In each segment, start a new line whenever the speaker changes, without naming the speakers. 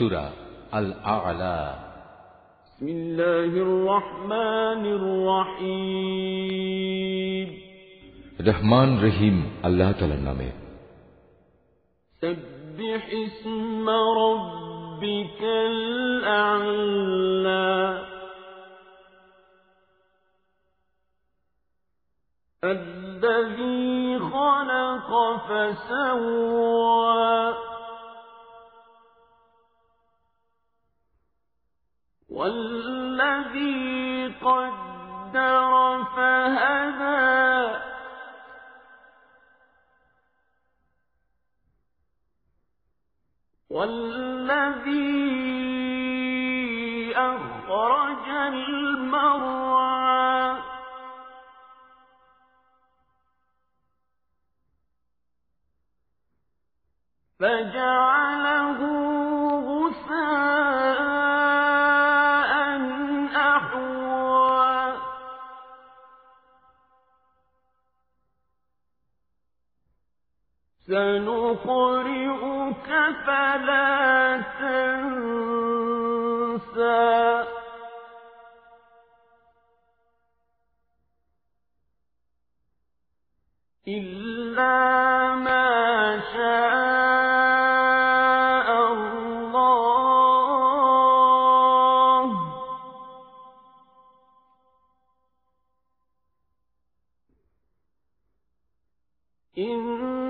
سورة الأعلى.
بسم الله الرحمن الرحيم.
رحمن رحيم الله تعالى نامه.
سبح اسم ربك الأعلى. الذي خلق فسوى. والذي قدر فهدى والذي أخرج المرعى فجعله سنقرئك فلا تنسى. إلا ما شاء الله. إنه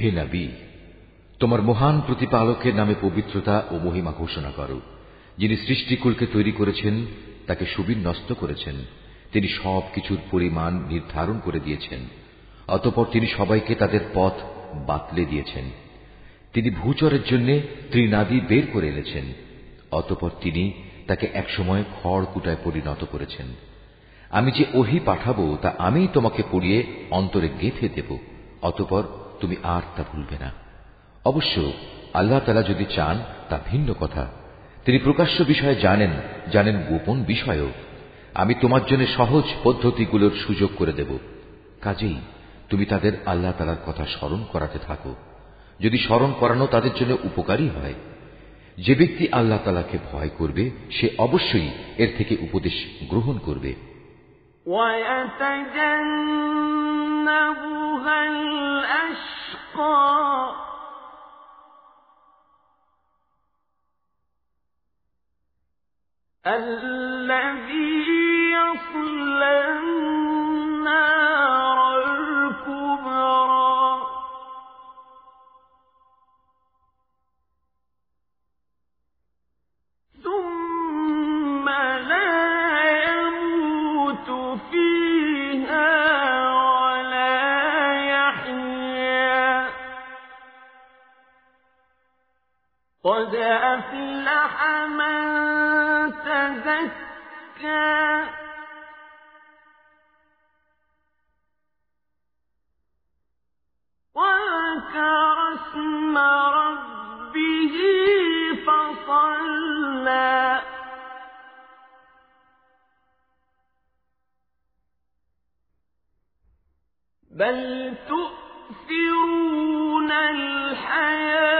হে নবী, তোমার মহান প্রতিপালকের নামে পবিত্রতা ও মহিমা ঘোষণা করো। যিনি সৃষ্টিকুলকে তৈরি করেছেন, তাকে সুবিন্যস্ত করেছেন। তিনি সব কিছুর পরিমাণ নির্ধারণ করে দিয়েছেন। অতপর তিনি সবাইকে তাদের পথ বাতলে দিয়েছেন। তিনি ভূচরের জন্য ত্রিনাদি বের করে এনেছেন। অতপর তিনি তাকে একসময় খড়কুটায় পরিণত করেছেন। আমি যে ওহি পাঠাবো, তা আমিই তোমাকে পড়িয়ে অন্তরে গেঁথে দেব, অতপর তুমি আর তা ভুলবে না। অবশ্য আল্লাহ তালা যদি চান, তা ভিন্ন কথা। তিনি প্রকাশ্য বিষয়ে জানেন জানেন গোপন বিষয়ও। আমি তোমার জন্য সহজ পদ্ধতিগুলোর সুযোগ করে দেব। কাজেই তুমি তাদের আল্লাহ তালার কথা স্মরণ করাতে থাকো। যদি স্মরণ করানো তাদের জন্য উপকারী হয়, যে ব্যক্তি আল্লাহ তালাকে ভয় করবে, সে অবশ্যই এর থেকে উপদেশ গ্রহণ করবে।
ويتجنبها الأشقى. الذي يصلى قد أفلح من تزكى. وذكر اسم ربه فصلى. بل تؤثرون الحياة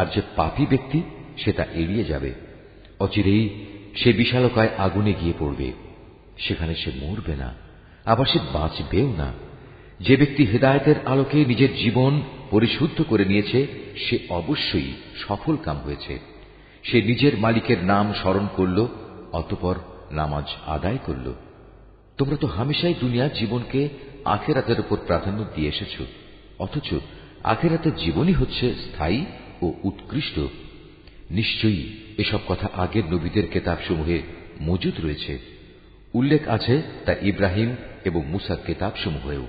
আর যে পাপী ব্যক্তি সে তা এড়িয়ে যাবে। অচিরেই সে বিশালকায় আগুনে গিয়ে পড়বে। সেখানে সে মরবে না, আবার সে বাঁচবেও না। যে ব্যক্তি হেদায়তের আলোকে নিজের জীবন পরিশুদ্ধ করে নিয়েছে, সে অবশ্যই সফল কাম হয়েছে। সে নিজের মালিকের নাম স্মরণ করল, অতপর নামাজ আদায় করল। তোমরা তো হামেশাই দুনিয়ার জীবনকে আখেরাতের উপর প্রাধান্য দিয়ে এসেছ, অথচ আখেরাতের জীবনই হচ্ছে স্থায়ী ও উৎকৃষ্ট, নিশ্চয়ই এসব কথা আগের নবীদের কেতাবসমূহে মজুদ রয়েছে। উল্লেখ আছে তা ইব্রাহিম এবং মুসার কেতাবসমূহেও।